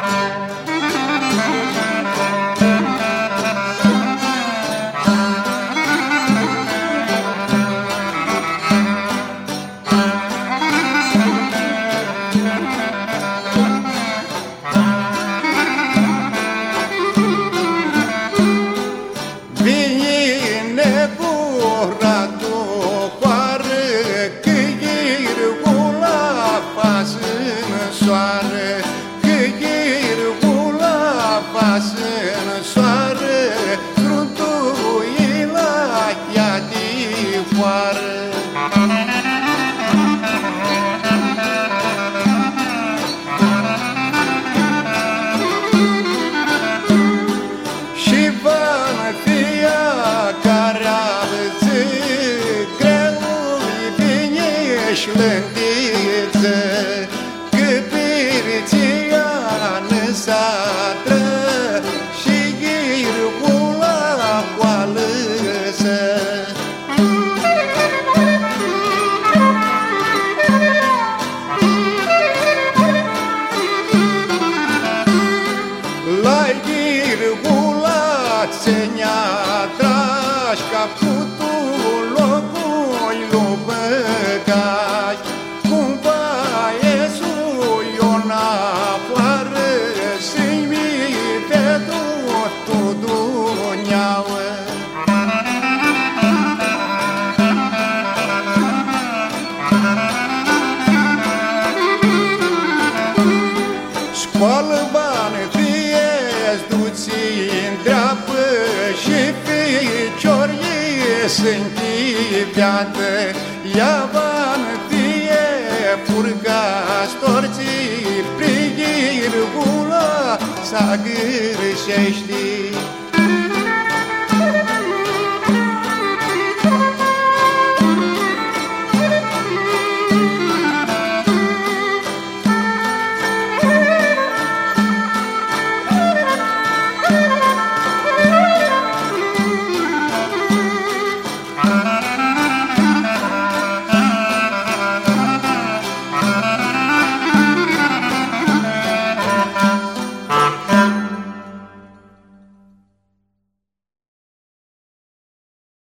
Música vine și lândiță Că pirțiană satră Și ghirgula coalăsă La ghirgula îndreapă și fecior ei se închipeată, ea va fie purga storții, prigir gula să gârșești.